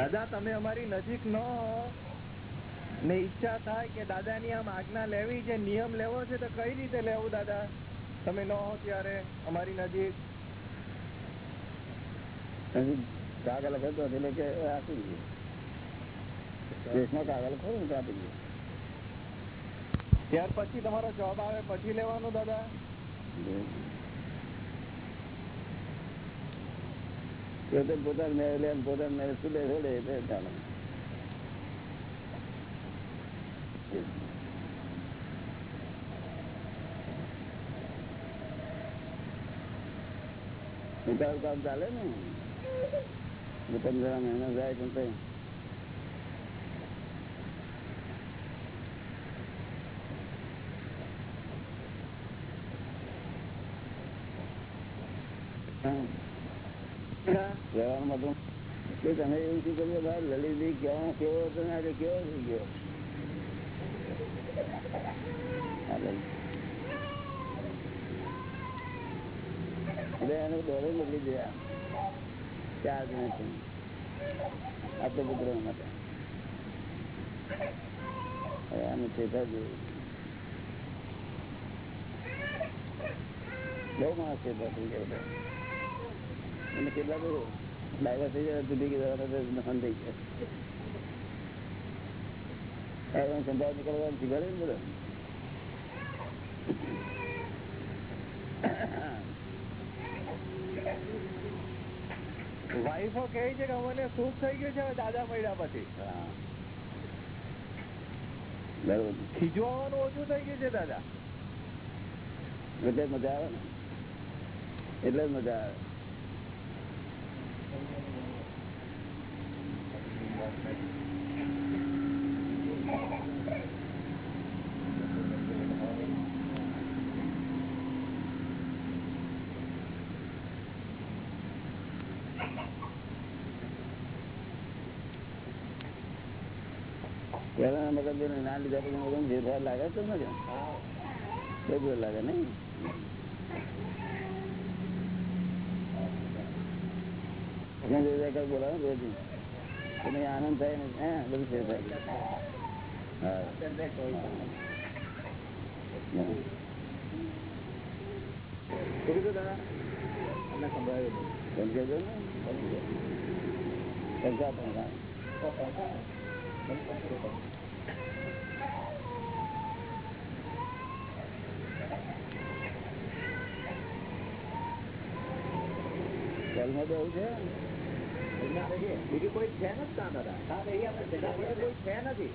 દાદા તમે અમારી નજીક ન ને ઈચ્છા થાય કે દાદાની આમ આજ્ઞા લેવી છે નિયમ લેવો છે તો કઈ રીતે લેવું દાદા? તમે ન હો ત્યારે અમારી નજીક. કાગળ કરતો એટલે કે આપી દઈએ. દેશમાં કાગળ ખોરું તો આપી દઈએ. ત્યાર પછી તમારો જવાબ આવે પછી લેવાનો દાદા? પોતે પોતાને મેળ લે પોતાને મેળ સુલે છોડે કામ ચાલે ને? પોતાને જરા મહિના જાય પણ બધું કે તમે એવું શું કર્યું? ભાઈ લલિતભાઈ કેવો કેવો હતો ને આજે? કેવો થઈ ગયો? એને દોરે મોકલી દીધા ચાર જણ પુત્ર માટે. આનું ચેતા જેવું બહુ માણસ ચેતા બધા. કેટલા તો ડાયવર થઈ જાય તૂટી ગયા થઈ ગયા સંભાળ નીકળવાનું શીખવાડે ને બધા વાઈફો કહે છે કે અમને સુખ થઈ ગયું છે દાદા પડ્યા પછી. ખીજવાનું ઓછું થઈ ગયું છે દાદા. એટલે મજા આવે ને. એટલે જ મજા આવે. પેલા મગજ ના લીધા પછી મગજ ફેરફાર લાગે તો ને ફેરફાર લાગે નહીં એને જોઈ જાય કઈ બોલાવે રોજ. તમે આનંદ થાય ને હે બધું અમને સંભળાયું છો? બીજું કોઈ છે નથી ત્યાં દાદા બીજું કોઈ છે નથી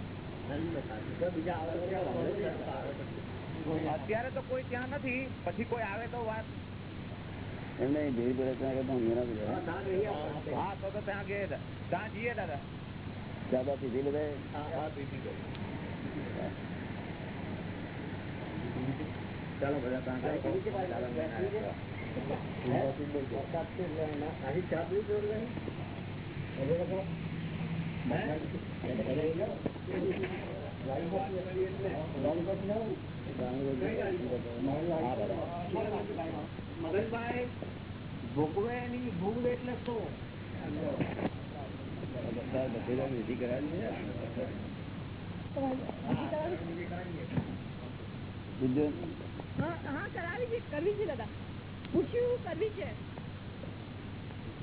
અત્યારે તો કોઈ ત્યાં નથી પછી કોઈ આવે તો વાત એમને ભીડ પડે ત્યાં કરતા ઊંઘ ના પડે. હા તો તો ત્યાં ગયા હતા. ત્યાં જઈએ દાદા ચા બા પીધી બધાએ? ચાલો બધા ત્યાં મગનભાઈ ભોગવે એની ભૂલ એટલે શું બધા બધી વિધિ કરાવી છે બુદ્ધિ હા હા કરાવી છે કરવી છે દાદા પૂછ્યું કરવી છે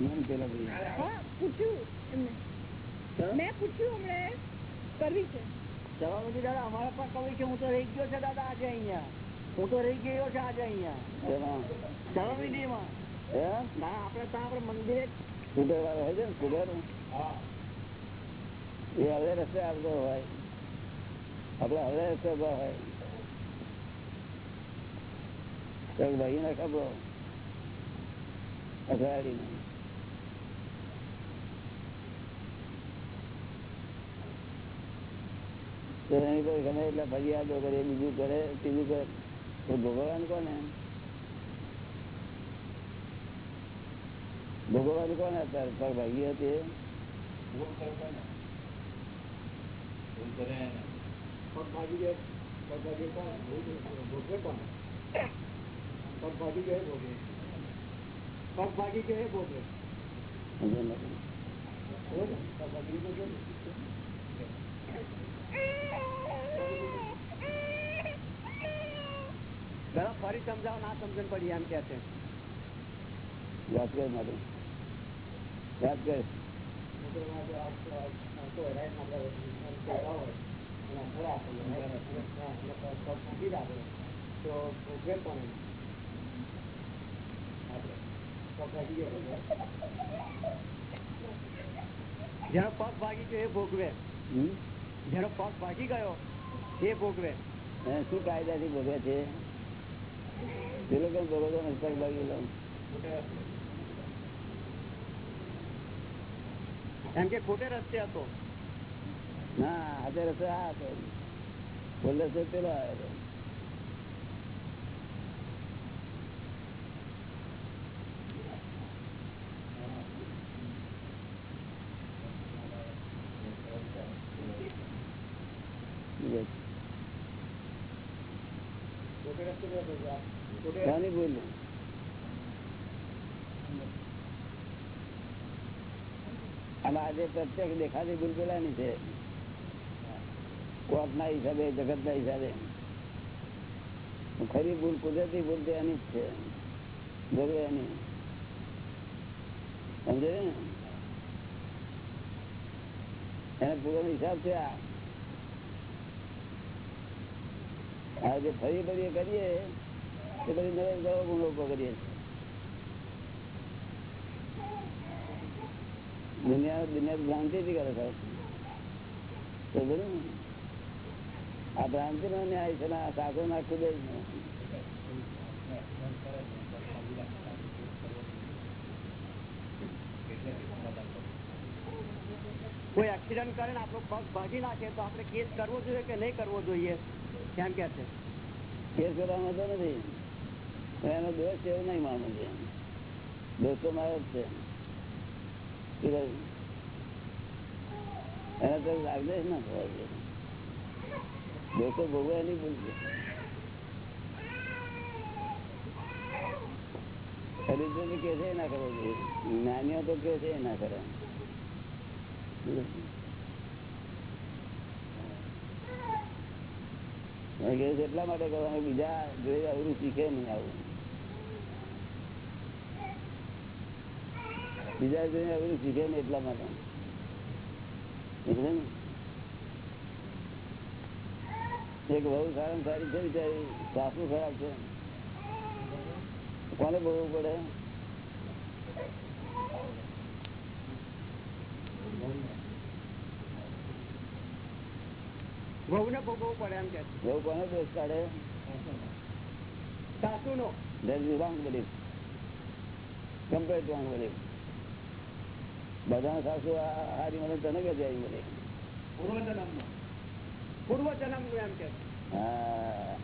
મને પેલા મેં પૂછ્યું હમણે કરવી છે. સભાપતિ દાદા અમારા પણ કવિ છે હું તો રહી ગયો છે દાદા આજે અહીંયા. હું તો રહી ગયો છે આજે અહીંયા. તેમાં સભાવિધિમાં એમ. ના આપણે ત્યાં આપણે મંદિરે સ્કૂટર વાળો હોય છે ને સ્કૂટર એ હવે રસ્તે આવતો હોય. આપડે હવે રસ્તે ઊભા હોય. ભાઈ ને ખબર અઠવાડિયું તો એની પર ગમે એટલે ફરિયાદો કરે બીજું કરે ત્રીજું કરે તો ભોગવવાનું કોને ભોગવવાનું કોને અત્યારે પર ભાગી હતી પગ ભાગી ગયો પગ ભાગી કોણ ભોગવે કોણ પગ ભાગી ગયો ભોગવે. ફરી સમજાવો ના સમજણ પડી એમ કે છે વાત કર મારે વાત પગ ભાગી ગયો એ ભોગવે હમ? જેનો પગ ભાગી ગયો એ ભોગવે. શું કાયદાથી ભોગવે છે? પેલો લોકો ભોગવતો નથી? ભાગી લો એમ કે ખોટે રસ્તે હતો. ના આજે રસ્તે આ હતો. બોલ રસ્તે પેલો આવ્યો હતો કોની ભૂલ અને આજે પ્રત્યક્ષ દેખાતી ભૂલ પેલાની છે. કોર્ટ ના હિસાબે જગત ના હિસાબે. ખરી ભૂલ કુદરતી ભૂલ તો જ છે. એની. સમજે ને? એને પૂરો હિસાબ છે આ. જે ફરી ફરી કરીએ, એ બધી ગુનો ઊભો કરીએ છીએ. દુનિયા દુનિયા ભ્રાંતિ થી કરે સાહેબ? આ ભ્રાંતિ નો ન્યાય છે આ સાચો ના ખુદે કોઈ એક્સિડન્ટ કરે ને આપણો પગ ભાગી નાખે તો આપણે કેસ કરવો જોઈએ કે નહીં કરવો જોઈએ? કેમ કે છે? કેસ કરવામાં તો નથી. એનો દોષ એવું નહીં માનું છે દોષ તો મારો જ છે? એને તો લાગદેશ ના થવા જોઈએ દોષો ભોગવે છે ખરીદો તો કે છે ના કરવો જોઈએ જ્ઞાનીઓ તો કે છે ના કરે. એટલા માટે કરવાનું બીજા જોઈ અવરું શીખે નહીં આવું. બીજા જોઈને અવરું શીખે ને એટલા માટે? એક બહુ સારા સારી છે બિચારી સાસુ ખરાબ છે કોને બોલવું પડે વહુ ને ભોગવવું પડે એમ કે છે. કોને દોષ કાઢે સાસુ નો wrong belief. Complete wrong belief. બધા સાસુ હારી મને તને કે જાય મને પૂર્વ જન્મ પૂર્વ જન્મનું એમ કે. હા.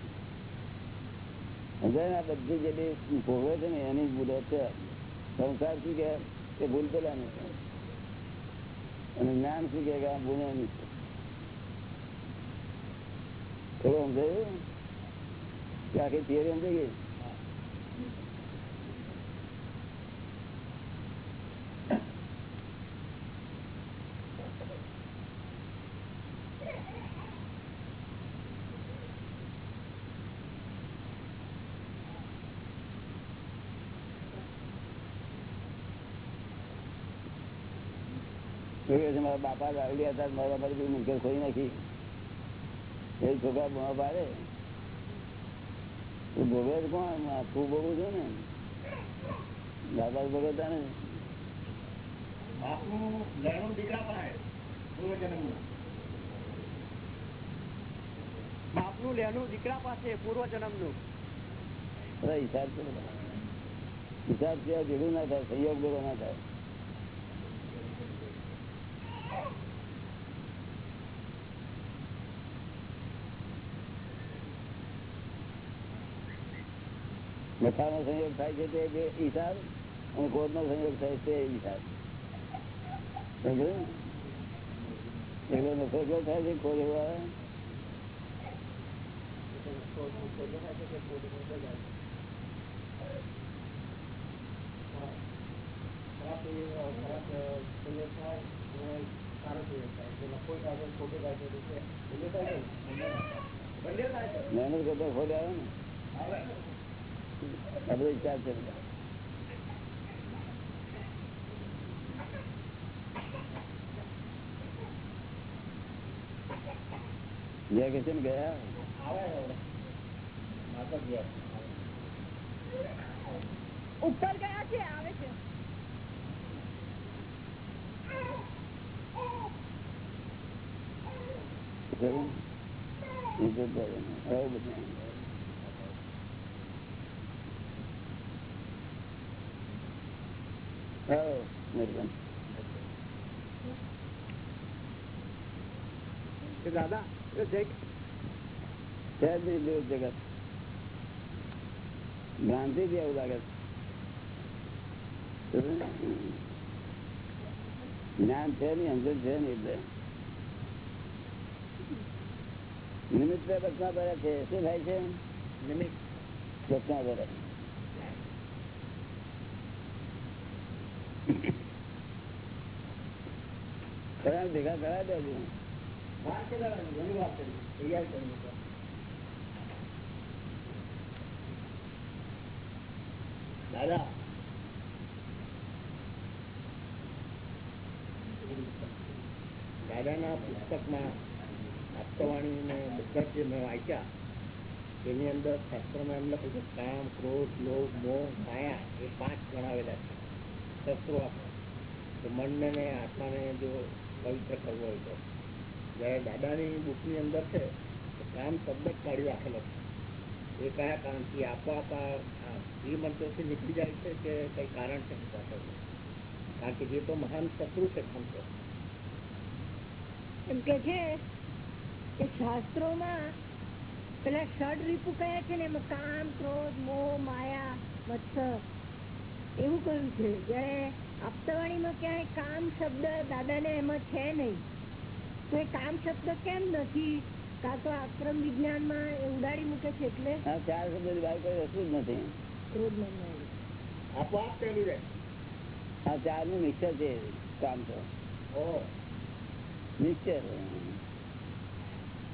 બધી જે બી ભોગવે છે ને એની ભૂલો છે. સંસાર શું કે એ ભૂલ પેલાની છે. અને જ્ઞાન શું કે આ ભૂલ એની છે. થોડું સમજાયું? કે આખી થિયરી સમજાઈ ગઈ? જોયું છે મારા બાપા લાવડી હતા મારા બાપા બધી મુશ્કેલ ખોઈ નાખી. એ છોકરા બુમા પાડે ભોગવે કોણ? તું ભોગવું છે ને? બાપા ભોગવતા ને? બાપનું લેનું દીકરા પાસે પૂર્વ બાપનું નું હિસાબ. હિસાબ સિવાય ભેગું ના થાય સહયોગ ભેગો ના થાય. નફાનો સંયોગ થાય છે તે હિસાબ અને કોર્ટ નો સંયોગ થાય તે હિસાબ સમજ્યું? નફો થાય છે કોર્ટ એવો? મહેનત કરતા ખોટ આવે ને? આવે વિચાર છે બધા. ગયા આવે માતા ગયા ઉપર ગયા છે આવે છે. હવે બધું. હા, મહેરબાની. દાદા જગતથી એવું લાગે જ્ઞાન છે નહીં અંદર છે ને એટલે નિમિત્ત. પ્રશ્ન ભરે છે. શું થાય છે? નિમિત્ત. પ્રશ્ન ભરે છે દાદા, ઘણી વાત કરી તૈયાર કરી છે દાદા. દાદાના બધા જે મેં વાંચ્યા તેની અંદર શાસ્ત્રમાં એમ લખ્યું છે, કામ, ક્રોધ, લોભ, મોહ, માયા એ પાંચ ગણાવેલા છે. શસ્ત્રો આપણે. તો મનને ને જો પવિત્ર કરવો હોય તો. જયારે દાદાની બુકની અંદર છે કામ શબ્દ કાઢી રાખેલો એ કયા કારણથી આપોઆપ એ મંત્રોથી નીકળી જાય છે કે કઈ કારણ છે? કારણ કે જે તો મહાન શત્રુ છે મંત્રો એમ કે છે કે શાસ્ત્રોમાં પેલા ષડ રીપુ કયા છે ને, એમાં કામ, ક્રોધ, મોહ, માયા, મત્સર એવું કહ્યું છે. જયારે આપતાવાણીમાં ક્યાંય કામ શબ્દ દાદાને એમાં છે નહીં. તો એ કામ શબ્દ કેમ નથી? કાં તો આક્રમ વિજ્ઞાનમાં એ ઉડાડી મૂકે છે એટલે? ચાર શબ્દ બહાર કોઈ વસ્તુ જ નથી. આપોઆપ ચાલી જાય આ ચારનું મિક્સર છે કામ તો. બધી મિક્સર.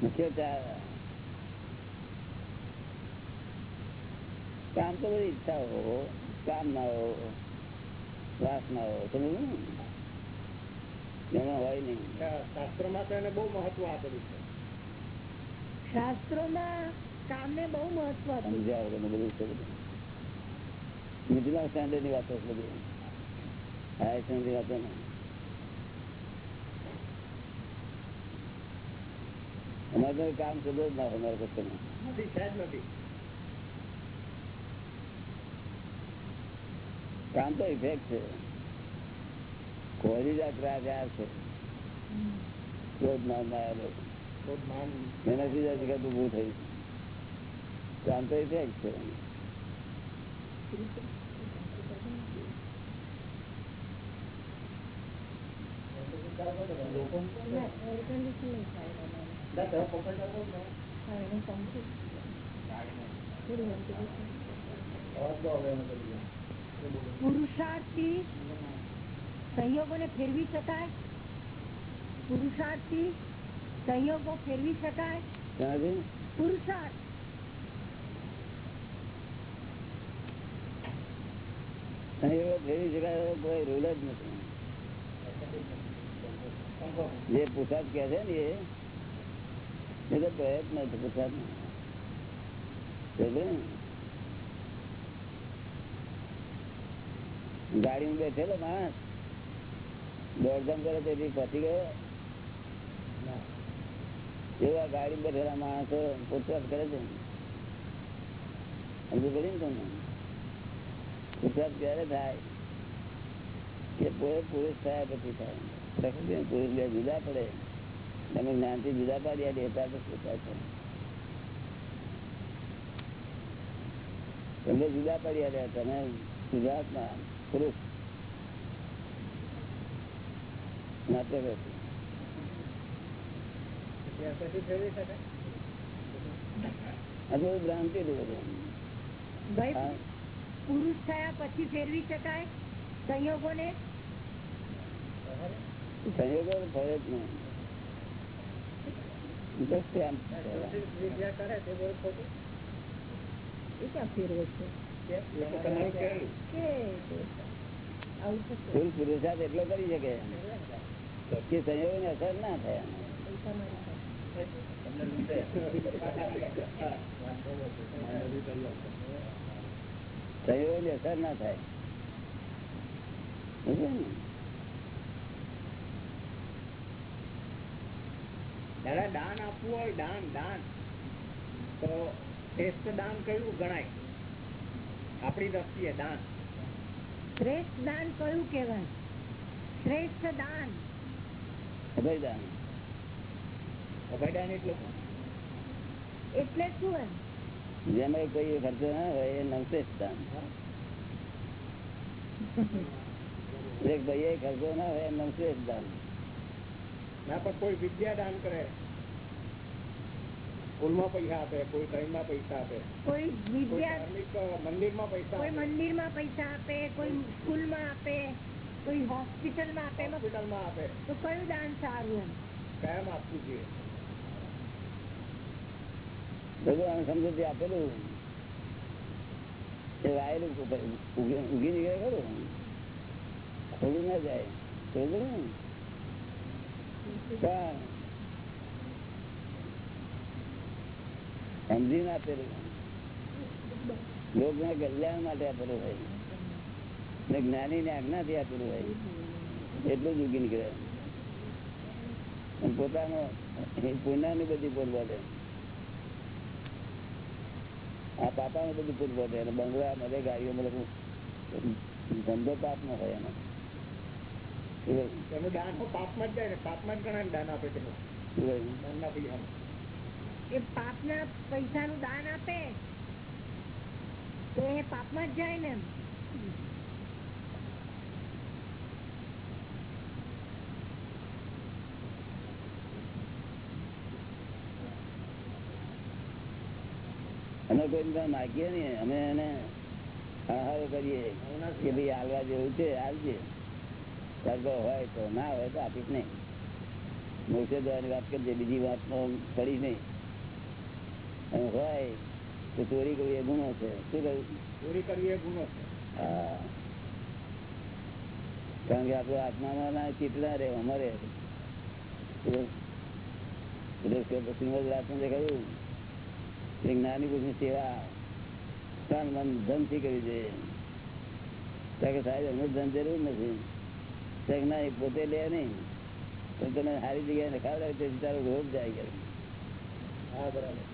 મુખ્ય ચાર. કામ તો બધી ઈચ્છાઓ કામનાઓ વાસનાઓ સમજ એમાં હોય? નહીં. શાસ્ત્રમાં તો એને બહુ મહત્વ આપેલું છે. શાસ્ત્રોમાં કામને બહુ મહત્વ હતું બધું છે બધું? સ્ટાન્ડર્ડની વાતો બધી. હાઈ સ્ટાન્ડર્ડ વાતો નહીં અમારે કામ જ ના અમારા નથી સહેજ નથી. કામ તો ઇફેક્ટ છે. કોરી જાત્રા છે ક્રોધ માન માયા લોક. એનાથી જગત ઊભું થયું. કામ તો ઇફેક્ટ છે. પુરુષાર્થથી સંયોગોને ફેરવી શકાય. પુરુષાર્થથી સંયોગો ફેરવી શકાય. ત્યાંથી પુરુષાર્થ. અને એવો ફેરવી શકાય એવો કોઈ રૂલ જ નથી. જે પુરસાદ કે છે ને એ એ તો પ્રયત્ન છે પુરસાદ ગાડીમાં બેઠેલો માણસ. દોડધામ કરે તેથી પતી ગયો. એવા ગાડી બેઠેલા માણસો પુરસાદ કરે છે. સમજુ કરી ને તમને પુરસાદ ક્યારે થાય? કે પુરુષ થયા પછી થાય. પુરુષ બે જુદા પડે. તમે જ્ઞાનથી જુદા પાડ્યા દેતા તો પુરસાદ છે તમને જુદા પડ્યા રહ્યા તમે ગુજરાતના પુરુષ ના ભ્રાંતિ થયા પછી ફેરવી શકાય? સંયોગો તો ફરે જ નહીં. કરે તે બધું ખોટું એ ક્યાં ફેરવે છે? પુરુષાર્થ એટલો કરી શકે. કે સંયોગની અસર ના થાય. સંયોગો ની અસર ના થાય. દાદા, દાન આપવું હોય, દાન દાન. તો શ્રેષ્ઠ દાન કયું? ગણાય. આપણી દ્રષ્ટિએ દાન શ્રેષ્ઠ દાન કયું કહેવાય? શ્રેષ્ઠ દાન. અભયદાન. અભયદાન એટલે શું? એટલે શું એમ? જેમાં કોઈ ખર્ચો ના હોય એ નવશ્રેષ્ઠ દાન. એક ભાઈએ ખર્ચો ના હોય એ નવશ્રેષ્ઠ દાન. ના પણ કોઈ વિદ્યા દાન કરે. સ્કૂલમાં પૈસા આપે કોઈ કઈમાં પૈસા આપે. કોઈ કોઈ વિદ્યા ધાર્મિક મંદિરમાં પૈસા કોઈ આપે. મંદિરમાં પૈસા આપે કોઈ સ્કૂલમાં આપે કોઈ હોસ્પિટલમાં આપે એમાં હોસ્પિટલમાં આપે. તો કયું દાન સારું એમ? કયામ આપવું જોઈએ? બધું આને સમજૂતી આપેલું. એ વાયેલું ઉગી ઉગી નીકળે ખરું? ખોલું ના જાય. સમજો ને? પણ સમજીને આપેલું લોક કલ્યાણ માટે આપેલું હોય. ને જ્ઞાની ને આજ્ઞાથી આપેલું હોય. એટલું જ ઉગી નીકળે પોતાનો પુણ્યની બધી બોલવા દે આ પાપા નું બધું પૂરું અને બંગલા મળે ગાડીઓ મળે ધંધો પાપ નો હોય એનો દાન પાપમાં જ જાય ને. પાપમાં જ ઘણા દાન આપે છે. એ પાપના પૈસાનું દાન આપે, તો એ પાપમાં જ જાય ને અમે કોઈ ને માગીએ ને અમે એને હારો કરીએ કે ભાઈ હાલવા જેવું છે, હાલજે. હોય તો, ના હોય તો આપીશ નહીં. મોક્ષે જવાની વાત કરજે, બીજી વાત પડી નહીં. અને હોય તો ચોરી કરવી એ ગુનો છે. શું કહ્યું? ચોરી કરવી એ ગુનો છે. હા. કારણ કે આપડે આત્મામાં કેટલા રે રહે અમારે કહ્યું કે જ્ઞાની પુરુષની સેવા તન મન ધનથી કરવી જોઈએ કે સાહેબ એમને ધન જરૂર નથી. કારણ ના પોતે લે નહીં પણ તને સારી જગ્યાએ નખાવડાવે તેથી તારો રોગ જાય. ગયા હા બરાબર.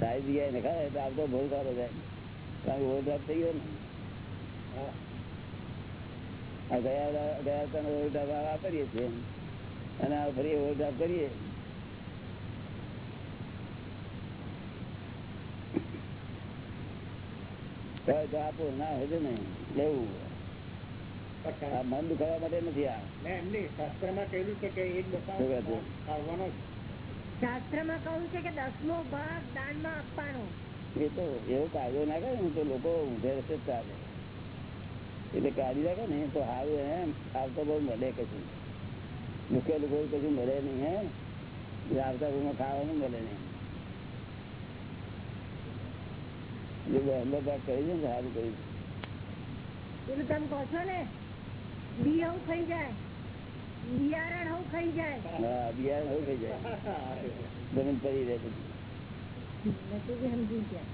સારી જગ્યાએ નખાવે તો આવતો બહુ સારો જાય કારણ કે ઓવરડ્રાફ્ટ થઈ ગયો ને. આ ગયા ગયા તને ઓવરડ્રાફ્ટ વાપરીએ છીએ. અને આ ફરી ઓવરડ્રાફ્ટ કરીએ. તો તો આપો, ના હજુ તો નહીં. લેવું. મન દુખાવા માટે નથી આ. મેં એમની શાસ્ત્રમાં કહેલું છે કે એક શું કહે છે? દશા કાઢવાનો જ. શાસ્ત્રમાં કહ્યું છે કે દસમો ભાગ દાનમાં આપવાનો. એ તો એવો કાયદો ના કરે ને તો લોકો ઊંધે રસ્તે જ ચાલે. એટલે કાઢી રાખે ને તો સારું એને આવતો બહુ મળે કશું. દુઃખે લોકો કશું મળે નહીં હે એટલે આવતા રૂમમાં ખાવાનું મળે નહીં. એટલે બહુ અંદર ભાગ કરી છે ને સારું કર્યું પેલું તમે કહો છો ને બી આવું ખાઈ જાય. બિયારણ હવું ખાઈ જાય. હા બિયારણ થઈ જાય. જમીન પડી રહે સમજી ગયા.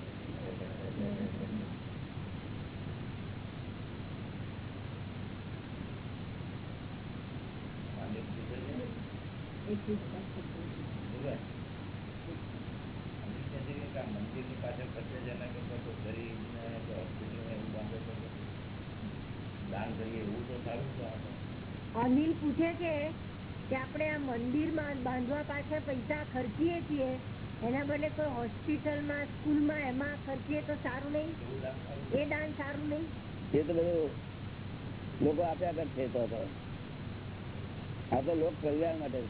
એકવીસ પાસે. મંદિરની પાછળ ખર્ચે છે એના કરતા તો ગરીબને કે હોસ્પિટલને એવું બાંધે તો દાન કરીએ એવું તો સારું છે આપણે અનિલ પૂછે છે કે આપણે આ મંદિરમાં બાંધવા પાછળ પૈસા ખર્ચીએ છીએ? એના બદલે કોઈ હોસ્પિટલમાં, સ્કૂલમાં એમાં ખર્ચીએ તો સારું નહીં? એ દાન સારું નહીં? એ તો બધું લોકો આપ્યા કરશે તો આ તો લોક કલ્યાણ માટે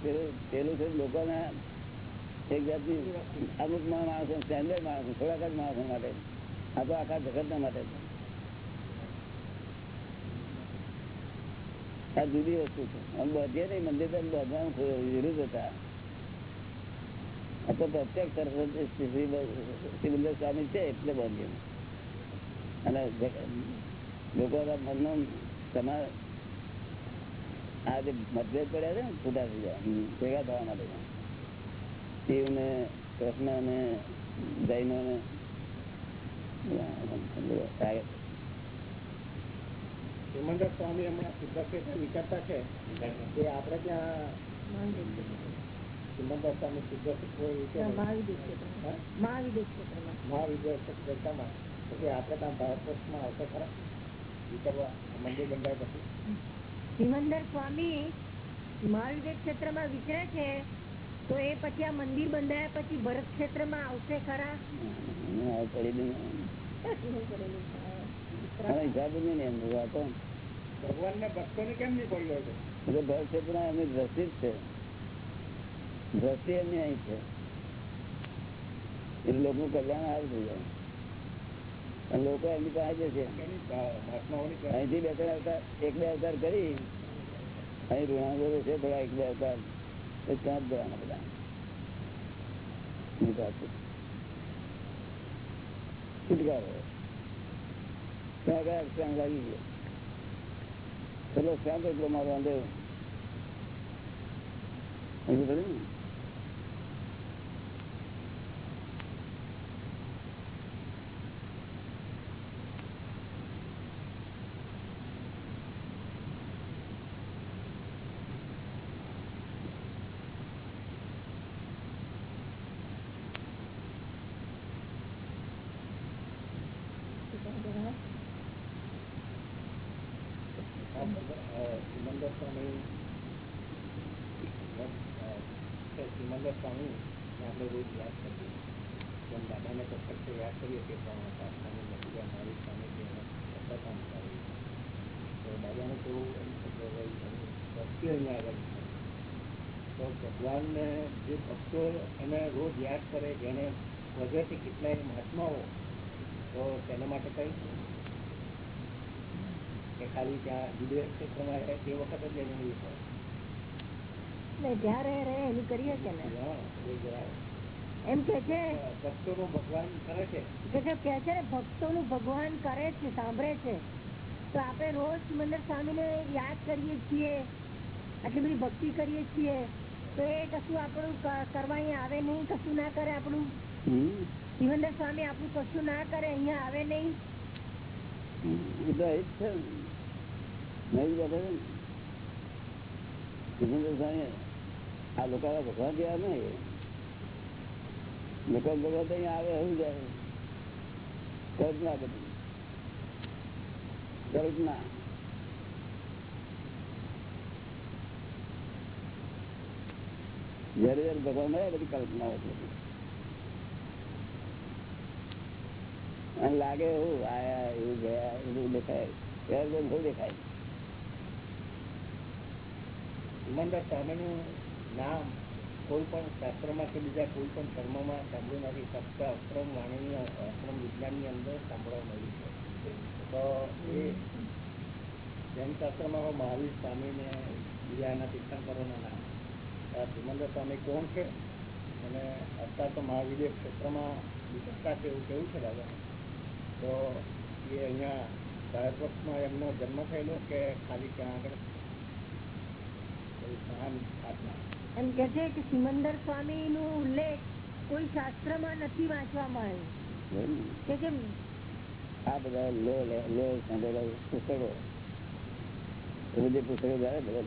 પેલું છે લોકોના એક જાતની અમુક માણસો સ્ટેન્ડર્ડ માણસો, થોડાક જ માણસો માટે. આ તો આખા જગતના માટે છે. આ જુદી વસ્તુ છે. આમ બધે નહીં, મંદિર તો બધવાનું વિરુદ્ધ હતા. આ તો પ્રત્યેક સરસ્વતી સ્વામી છે એટલે બાંધ્યું અને લોકો મનનો તમારે આ જે મતભેદ પડ્યા છે ને છૂટા થઈ જાય ભેગા થવા માટે. શિવ ને કૃષ્ણ ને જૈનો ને સિમંદર સ્વામી હમણાં સિદ્ધક્ષેત્ર વિચારતા છે કે આપણે ત્યાં સિમંદર સ્વામી સિદ્ધક્ષેત્ર વિચારે મહાવિદ્ય ક્ષેત્રમાં. કે આપણે ત્યાં ભારત વર્ષમાં આવશે ખરા? વિચારવા મંદિર બંધાય પછી. હિમંદર સ્વામી મહાવિદ્ય ક્ષેત્રમાં વિચરે છે તો એ પછી આ મંદિર બંધાયા પછી ભરત ક્ષેત્રમાં આવશે ખરા? પડી દઉં. હિસાબ નહીં એમ ભગવાનને ભક્તોને કેમ નહીં પડી હોય છે એટલે એમની દ્રષ્ટિ જ છે. દ્રષ્ટિ એમની અહીં છે. એટલે લોકોનું કલ્યાણ આવી થઈ જાય. અને લોકો એમની પાસે જ છે. અહીંથી બે ત્રણ અવતાર એક બે અવતાર કરી. અહીં ઋણાંગો છે થોડા એક બે અવતાર. ત્યાં જ જવાના બધા. છુટકારો. ત્યાં ગયા લાગી ગયો. ચલો શાંત એટલો મારો વાંધો સમજ પડી ને અ, સિમંદર સ્વામી અ, છે સિમંદર સ્વામી ને આપણે રોજ યાદ કરીએ જેમ દાદાને તો ફક્ત યાદ કરીએ કે પણ સ્વામી નથી ગયા મારી સ્વામી કે એને સતત કામ કરે તો દાદાને તો એમ છે કે ભાઈ એની ભક્તિ અહીંયા આગળ છે. તો ભગવાનને જે ભક્તો એને રોજ યાદ કરે જેને વગરથી કેટલાય મહાત્માઓ તો તેના માટે કઈ? કે ખાલી ત્યાં વિદેશ ક્ષેત્રમાં રહે તે વખત જ એને એવું. ને રહે એની કરીએ ને જરાય. એમ કે છે ભક્તોનું ભગવાન કરે છે. કે છે ને ભક્તોનું ભગવાન કરે છે સાંભળે છે. તો આપણે રોજ મંદિર સ્વામીને યાદ કરીએ છીએ આટલી બધી ભક્તિ કરીએ છીએ. તો એ કશું આપણું કરવા અહીંયા આવે નહીં કશું ના કરે આપણું. જીવનદાસ સ્વામી આપણું કશું ના કરે અહીંયા આવે નહીં. આ લોકો ભગવાન નહીં. એ. લોકો ભગવાન અહીંયા આવે એવું જાય કલ્પના બધી. કલ્પના. જયારે જયારે ભગવાન મળે બધી કલ્પના હોય અને લાગે એવું આયા, એવું ગયા, એવું દેખાય. ત્યારે બહુ દેખાય. સિમંદર સ્વામીનું નામ કોઈ પણ શાસ્ત્રમાં કે બીજા કોઈ પણ ધર્મમાં સાંભળ્યું નથી ફક્ત અક્રમ વાણીની, અક્રમ વિજ્ઞાનની અંદર સાંભળવા મળ્યું છે. તો એ જૈન શાસ્ત્રમાં માં મહાવીર સ્વામીને બીજા એના તીર્થંકરોના નામ સિમંદર સ્વામી કોણ છે. અને અત્યારે તો મહાવીર્ય ક્ષેત્રમાં વિશેષતા છે એવું કેવું છે દાદા તો એ અહીંયા સારસ્વતમાં એમનો જન્મ થયેલો કે ખાલી ત્યાં આગળ? કોઈ મહાન આત્મા? એમ કે છે કે સિમંદર સ્વામી નો ઉલ્લેખ કોઈ શાસ્ત્રમાં નથી વાંચવામાં આવ્યો. કે કેમ? આ બધા લો લે- લો સાંભળેલા પુસ્તકો. એ બધી પુસ્તકો બધા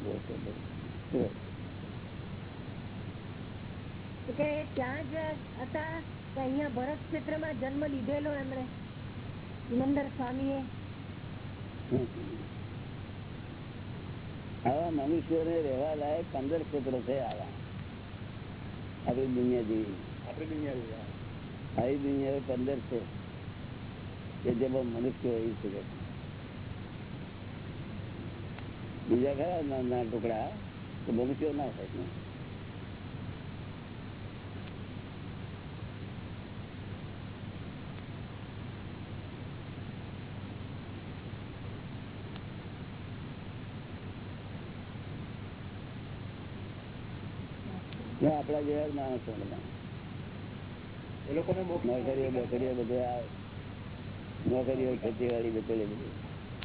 કે ત્યાં જ હતા કે અહીંયા ભરત ક્ષેત્રમાં જન્મ લીધેલો એમણે. સિમંદર સ્વામીએ. આવા મનુષ્યોને રહેવા લાયક પંદર ક્ષેત્રો છે આવા. આપણી દુનિયા જેવી. આપણી દુનિયા જેવી. આવી દુનિયા પંદર છે. કે જેમાં મનુષ્યો રહી શકે બીજા ખરા ના ના ટુકડા તો મનુષ્યો ના હોય ના, જેવા જ માણસો એ લોકોને નોકરીઓ બોકરીઓ બધું નોકરીઓ ખેતીવાડી બધું બધું.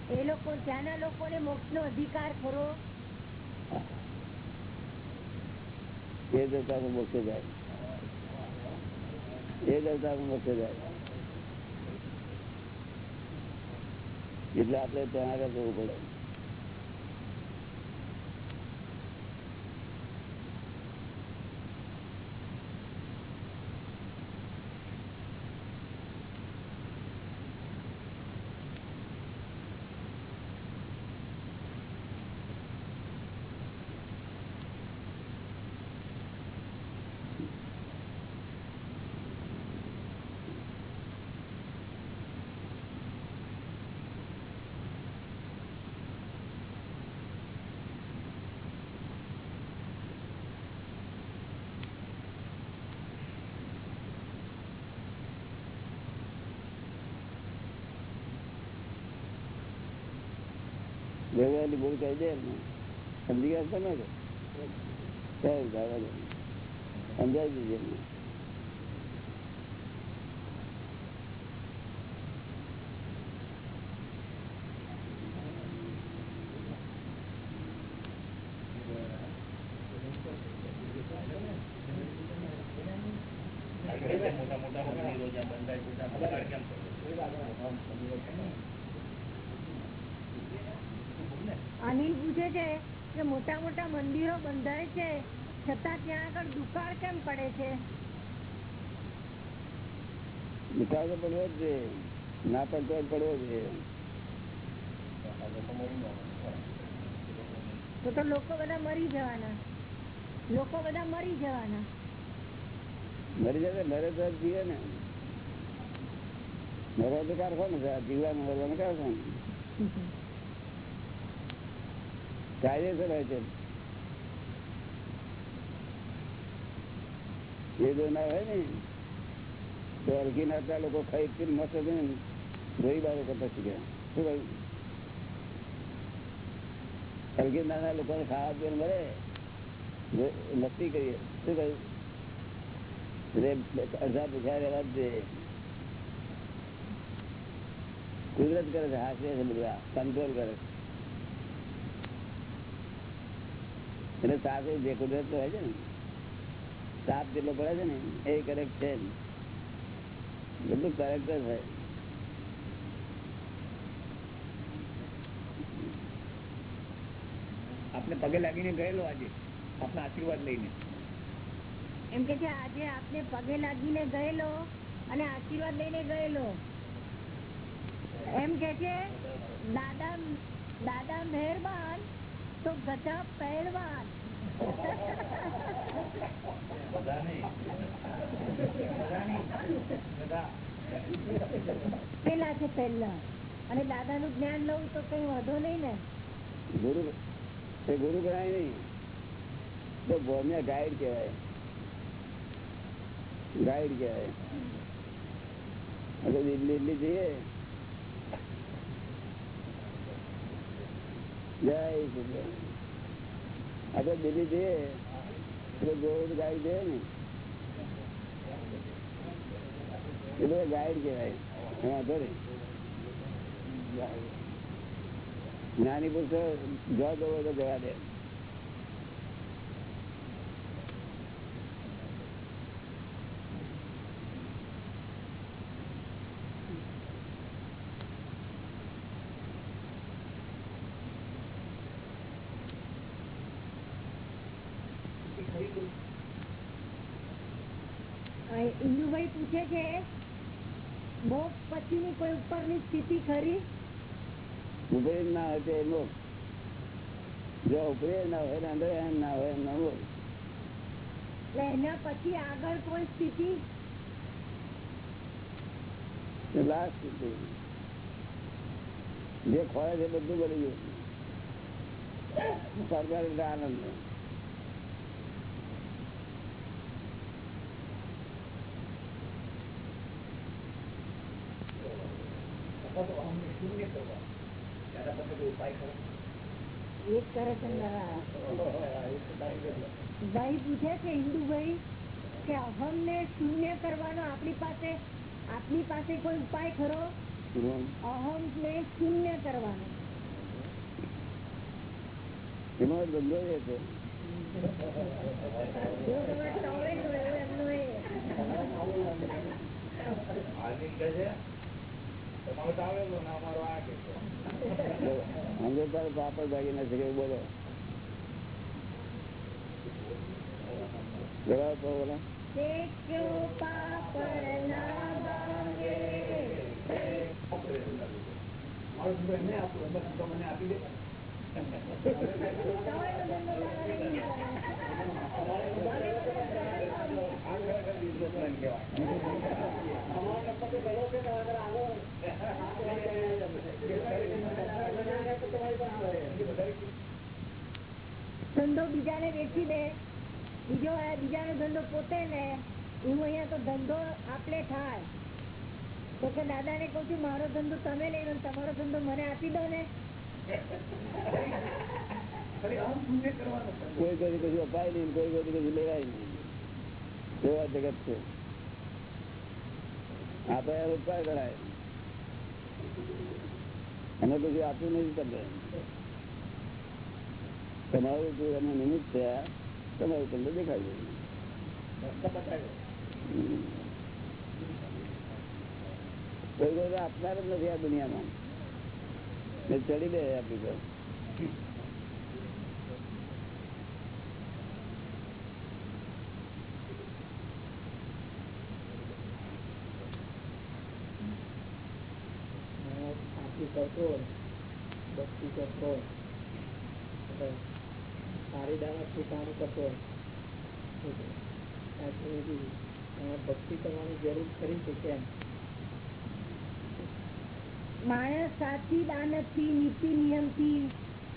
એ લોકો ત્યાંના લોકોને મોક્ષ નો અધિકાર ખરો? એ દરતા મોક્ષે જાય એ દરતા મોક્ષે જાય એટલે આપણે ત્યાં આગળ જવું પડે. ભગવાનની ભૂલ કરી દે સમજી ગયા તમે સમજાવી દીધી એમને મોટા મોટા મંદિરો જ્યાં બંધાય છે ત્યાં બગાડ કેમ થતો? અનિલ પૂછે છે કે મોટા મોટા મંદિરો છે છતાં ત્યાં આગળ દુકાળ કેમ પડે છે? દુકાળ તો પડવો જ છે. ના પડતો પડવો છે. તો તો લોકો બધા મરી જવાના. લોકો બધા મરી જવાના. મરી જશે મરે તો જીવે ને. મરવા તો કારખાનું છે આ જીવવાનું મરવાનું કોણ? કાયદેસર હોય છે. એ જો હોય ને, તો અરઘી નાતા લોકો ખાઈ પીને ખાવા પીવાનું મળે? મસ્તી કરીએ. શું કુદરત કરે છે હાથે છે બધા કંટ્રોલ કરે. એટલે સાથે જે કુદરત હોય છે ને સાપ જેટલો પડે છે ને, એ કરેક્ટ છે. બધું કરેક્ટ જ હોય. આપને પગે લાગીને ગયેલો આજે, આપના આશીર્વાદ લઈને. એમ કે છે, આજે આપને પગે લાગીને ગયેલો અને આશીર્વાદ લઈને ગયેલો. એમ કે છે, દાદા દાદા મહેરબાન, તો ગધા પહેરવાન. પેલા છે પેલા અને દાદા નું જ્ઞાન લઉં તો કઈ વાંધો નહીં ને? ગુરુ તે ગુરુ ગણાય નહીં. ગાઈડ કહેવાય. ગાઈડ કહેવાય. અગર દિલ્હી દિલ્હી જઈએ. જય શ્રી આપણે બીજી જઈએ એટલે ગોળ ગાઈડ છે ને, એટલે ગાઈડ કહેવાય. વાંધો નહીં. નાની પુરુષો જવા દેવો તો જવા દે આ ઇન્દુભાઈ પૂછે છે મોક્ષ પછીની કોઈ ઉપરની સ્થિતિ ખરી? ઉપરેજ ના હોય તો જો ઉપરેજ ના હોય અંદર એમ ના હોય. એમ ના એના પછી આગળ કોઈ સ્થિતિ? લાસ્ટ જે ખોરાક છે બધું બની ગયું. એક કરે છે. ભાઈ પૂછે છે હિન્દુભાઈ કે અહમ ને શૂન્ય કરવાનો આપણી પાસે આપની પાસે કોઈ ઉપાય ખરો અહમ ને શૂન્ય કરવાનો એનો ધંધો એ છે એમનો એ. પાપડ ભાગી ના શકે બોલો જવાબ બોલો ના ભાંગે ટોળેનો ધંધો તમારે નહીં કરવાનો. ધંધો બીજાને વેચી દે. બીજો આ બીજાનો ધંધો પોતે લે. એવું અહીંયા તો ધંધો આપલે થાય. તો કે દાદા ને કઉ છું, મારો ધંધો તમે લઈ લો ને તમારો ધંધો મને આપી દો ને. કોઈ કોઈ કશું અપાય નહીં, કોઈ કોઈ કશું લેવાય નહીં. એવા જગત છે. આપણે આ ઉપકાર કરાય. અમે પછી આપ્યું નથી તમને તમારું જો એનું નિમિત્ત છે, તમારું તમને દેખાડ્યું. કોઈ આપનાર જ નથી આ દુનિયામાં. ચડી દે આપી પર. સાચું ભક્તિ કરતો સારી દાવાથી કામ કરતો હોય સાચું નથી. એમાં ભક્તિ કરવાની જરૂર ખરી છે કેમ? માણસ સાચી દાનતથી નીતિ નિયમથી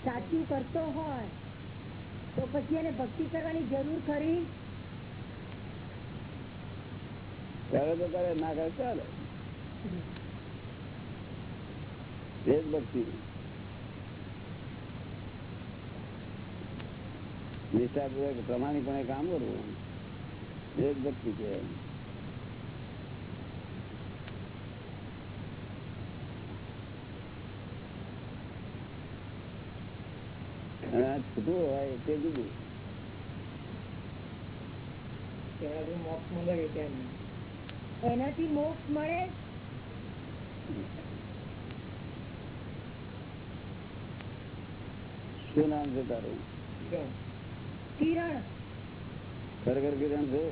સાચું કરતો હોય તો પછી એને ભક્તિ કરવાની જરૂર ખરી? કરે તો કરે ના કરે ચાલે. એ ભક્તિ નિષ્ઠાપૂર્વક પ્રમાણિકપણે કામ કરવું. જ ભક્તિ કહેવાય છૂટું હોય તે જુદું. એનાથી મોક્ષ મળે? શું નામ છે તારું? કિરણ. ખરેખર કિરણ છે?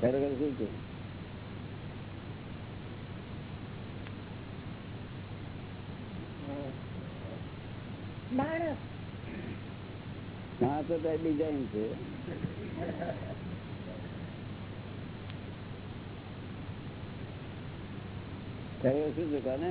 ખરેખર શું છે? હા. તો ડિઝાઇન છે. ખરેખર શું છે કાને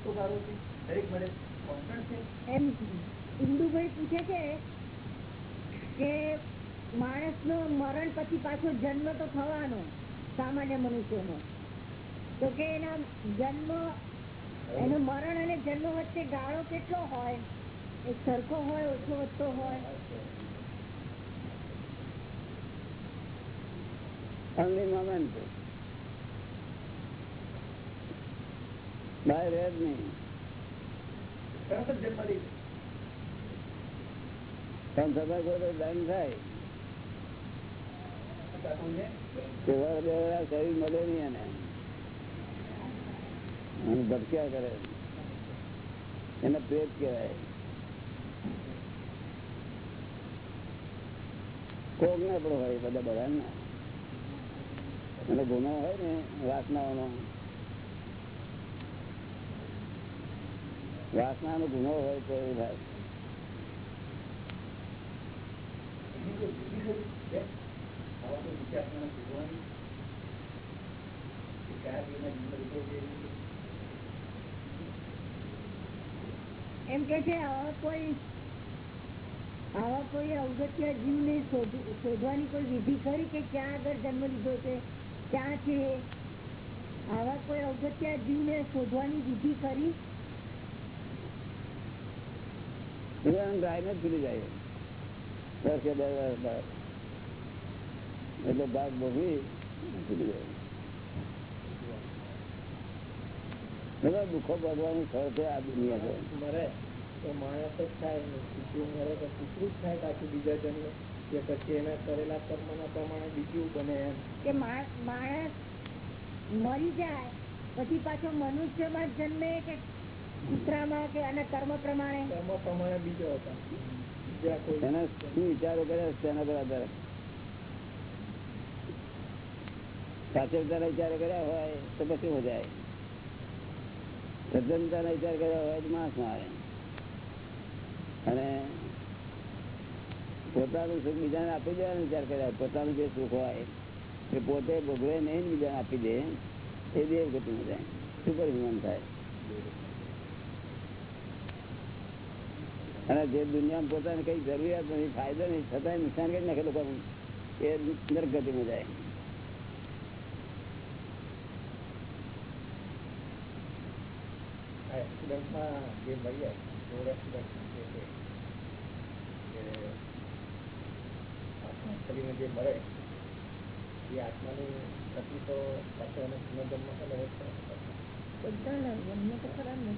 વસ્તુ ગાળો છે દરેક મળે કોન્સ્ટન્ટ છે એમ ઇન્દુભાઈ પૂછે છે કે માણસ નો મરણ પછી પાછો જન્મ તો થવાનો સામાન્ય મનુષ્યનો. તો કે એના જન્મ એનું મરણ અને જન્મ વચ્ચે ગાળો કેટલો હોય? એક સરખો હોય ઓછો વધતો હોય. બહાર રહે જ નહીં વાર શરીર મળે નહીં એને. અને કરે. એને પ્રેત કહેવાય. કોક ને પણ હોય બધા બધા ને અને ગુનો હોય ને વાસનાઓનો. વાસનાનો ગુનો હોય તો એવું થાય એની કોઈ બુદ્ધિ ખરી છે? આવા કોઈ વિચારણા શોધવાની કે કયા જીવના જન્મ લીધો છે એમ કે છે આવા કોઈ આવા કોઈ અવગત્ય જીવને શોધ- શોધવાની કોઈ વિધિ ખરી કે ક્યાં આગળ જન્મ લીધો છે ક્યાં છે? આવા કોઈ અવગત્ય જીવને શોધવાની વિધિ જ ખુલી જાય. દસ બે વર્ષ બાદ એટલે ભાગ ભોગવી બધા દુઃખો ભગવાનું સ્થળ છે આ દુનિયા મરે તો માણસ જ થાય કૂતરું મરે તો કૂતરું જ થાય પાછું બીજા જન્મ. કે પછી એના કરેલા કર્મના પ્રમાણે બીજું બને એમ. કે માણસ મરી જાય પછી પાછો મનુષ્યમાં માં જન્મે કે કૂતરામાં કે આના કર્મ પ્રમાણે? કર્મ પ્રમાણે બીજો હતા. એને શું વિચારો કર્યા તેના પર આધાર. સાચવતાના વિચારો કર્યા હોય તો પછી હો સજ્જનતાના વિચાર કર્યા હોય તો માણસમાં આવે. અને પોતાનું સુખ બીજાને આપી દેવાનો વિચાર કર્યા પોતાનું જે સુખ હોય, એ પોતે ભોગવે નહીં બીજાને આપી દે, એ દેવ ગતિમાં જાય સુપર હ્યુમન થાય. અને જે દુનિયામાં પોતાને કઈ જરૂરિયાત નથી ફાયદો નહીં છતાંય નુકસાન કરી નાખે લોકો એ નરક ગતિમાં જાય એક્સિડન્ટમાં જે મળ્યા રોડ એક્સિડન્ટ જે છે કે જે મળે એ આત્માની તકલીફો પુનર્જન્મ કરે જન્મ તો ખરા ને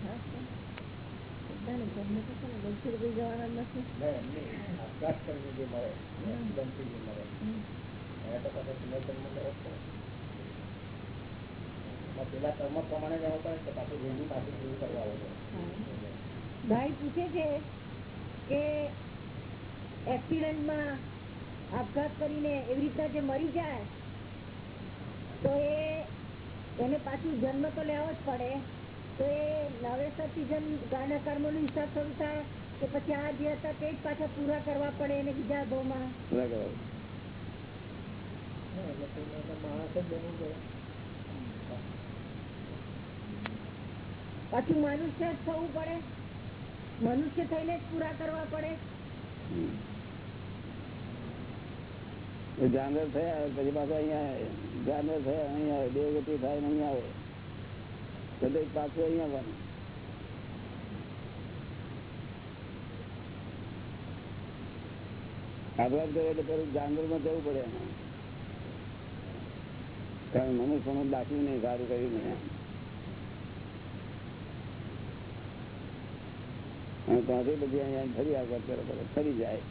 ભાઈ પૂછે છે કે એક્સિડન્ટમાં આપઘાત કરીને એવી રીતના જે મરી જાય, તો એ એને પાછું જન્મ તો લેવો જ પડે. તો એ નવેસરથી જેમ ગાના કર્મનો હિસાબ શરૂ થાય કે પછી આ જે હતા તે જ પાછા પૂરા કરવા પડે એને બીજા ભાવમાં પાછું મનુષ્ય જ થવું પડે. મનુષ્ય થઈને જ પૂરા કરવા પડે. જાનવર થયા પછી પાછા અહીંયા જાનવર થયા અહીંયા આવે દેવગતિ થાય અહીંયા આવે. તો પાછું અહીંયા આવવાનું. આપણા જોઈએ એટલે પેલું જાંગલમાં જવું પડે એમાં. કારણ મનુષ્યનું દાખલું નહીં, સારું કર્યું નહીં અને ત્યાંથી બધી અહીંયા ફરી આગળ કરે પડે ફરી જાય.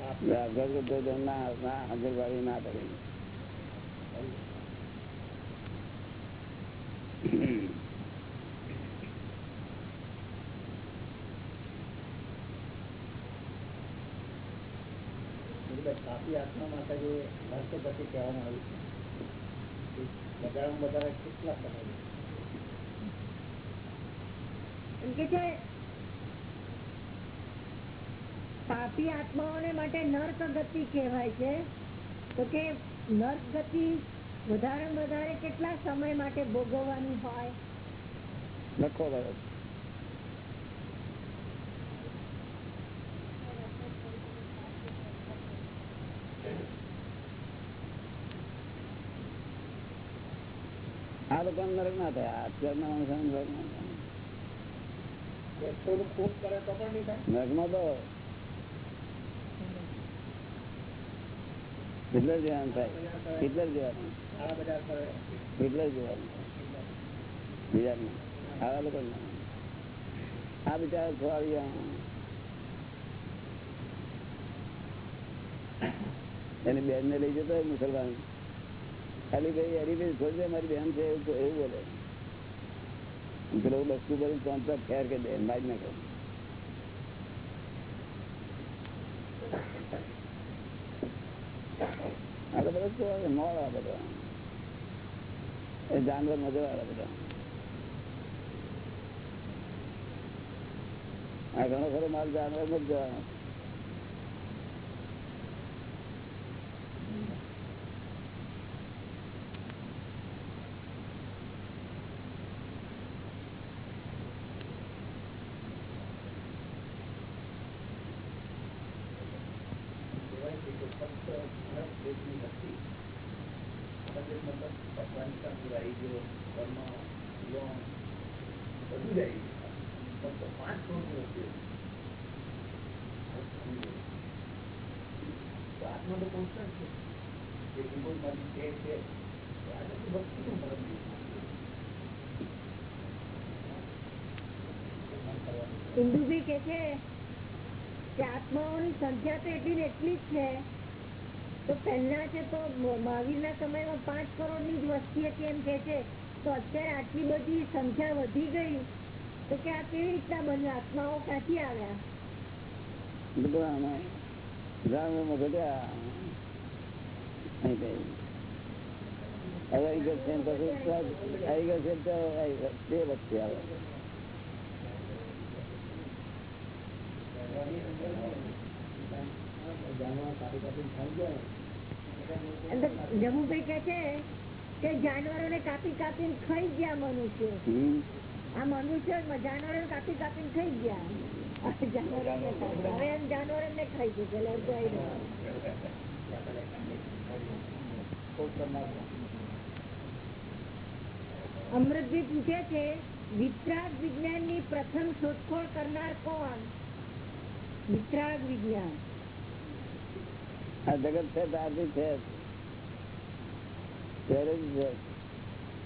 આગળ કરતો તો ના ના આગળવાળી ના પડે કાપી આત્મા માટે જે નર્ક ગતિ કહેવામાં આવ્યું છે વધારે વધારે કેટલા સમય એમ કે છે પાપી આત્માઓને માટે નર્ક ગતિ કહેવાય છે. તો કે નર્ક ગતિ વધારે ને વધારે કેટલા સમય માટે ભોગવવાની હોય? લખો આ લોકો નરક ના થાય. અત્યારના માણસો નરક ના થાય. થોડું ખૂબ કરે તો પણ નહીં થાય. નરકમાં તો હિટલર જેવાનું થાય. હિટલર જેવાનું. કરે હિટલર જેવાનું. બીજાનું. આવા લોકો આ બિચારા ખોવાડી એની બેન ને લઈ જતો મુસલમાન ખાલી ભાઈ હરી ભાઈ છોડી દે મારી બેન છે, એવું બોલે. પેલો બસ્તુ કરી ત્રણ ચાર ખેર કે દે, મારી નાખે. આ તો બધા કેવા મોડા બધા. એ જાનવર મજવાળા બધા. આ ઘણો ખરો માલ જાનવર જ જવાનો છે કે ફક્ત ભારત દેશની નથી આપણા દેશમાં બસ ભગવાન પુરાઈ ગયો કર્મ યમ બધું જ આવી ગયું ફક્ત પાંચ કરોડ વચ્ચે તો આત્મા તો કોન્સ્ટન્ટ છે એ રિપોર્ટમાંથી છે છે તો આજે તો ભક્તિ શું ફરક ઇન્દુભી કે છે કે આત્માઓની સંખ્યા તો એટલી ને એટલી જ છે. તો પહેલા છે તો મહાવીરના સમયમાં પાંચ કરોડની જ વસ્તી હતી એમ કે છે તો અત્યારે આટલી બધી સંખ્યા વધી ગઈ તો કે આ કેવી રીતના બન્યું? આત્માઓ ક્યાંથી આવ્યા? બધા ઘટ્યા. અહીં ગયો છે તો વચ્ચે આવે અંદર જમુભાઈ કે છે કે જાનવરોને કાપી કાપી ખાઈ ગયા મનુષ્ય. આ મનુષ્ય જાનવરો કાપી કાપી ખાઈ ગયા. હવે એમ ખાઈ. અમૃતજી પૂછે છે વિતરાગ વિજ્ઞાનની પ્રથમ શોધખોળ કરનાર કોણ? વિતરાગ વિજ્ઞાન. આ જગત છે તારથી છે.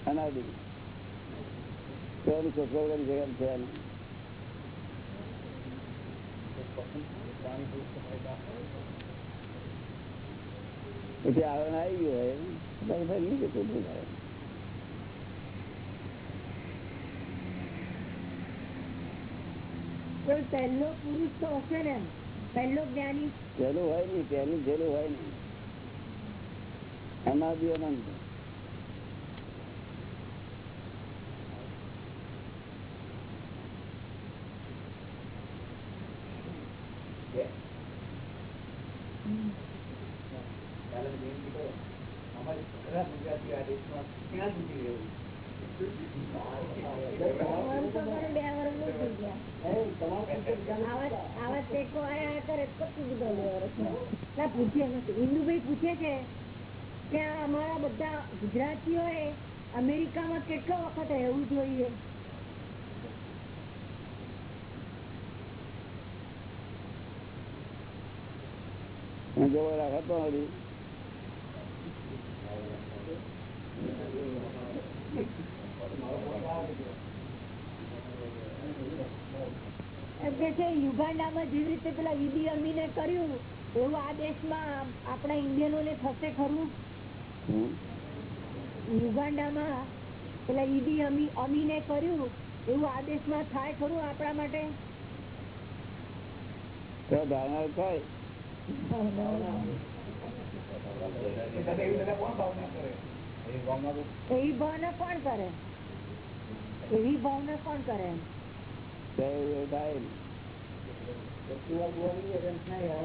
અનાદિ. છે પછી આવરણ આવી ગયું હોય કૂદવું થાય. કોઈ પહેલો પુરુષ તો હશે ને. પહેલો જ્ઞાની. હોય નહીં પહેલું જેલું હોય નહીં. બી અનંત. એમ અમારી ગુજરાતી આ દેશમાં ક્યાં સુધી રહેવું? આમ તો મારે બે વર્ષનું થઈ ગયા આવા આવા ટેકો આયા કરે તો કેટલું બધું બે વર્ષમાં. ના પૂછે નથી ઇન્દુભાઈ પૂછે છે કે આ અમારા બધા ગુજરાતીઓએ અમેરિકામાં કેટલો વખત રહેવું જોઈએ હું જોવો રાખતો નથી એમ કે છે યુગાંડામાં જેવી રીતે પેલા ઈદી અમીને કર્યું એવું આ દેશમાં આપણા ઇન્ડિયનોને થશે ખરું? યુગાંડામાં પેલા ઈદી અમી અમીને કર્યું એવું આ દેશમાં થાય ખરું આપણા માટે? તો ધારણા થાય. એવી ભાવના કોણ કરે? એવી ભાવના કોણ કરે? એમ થાય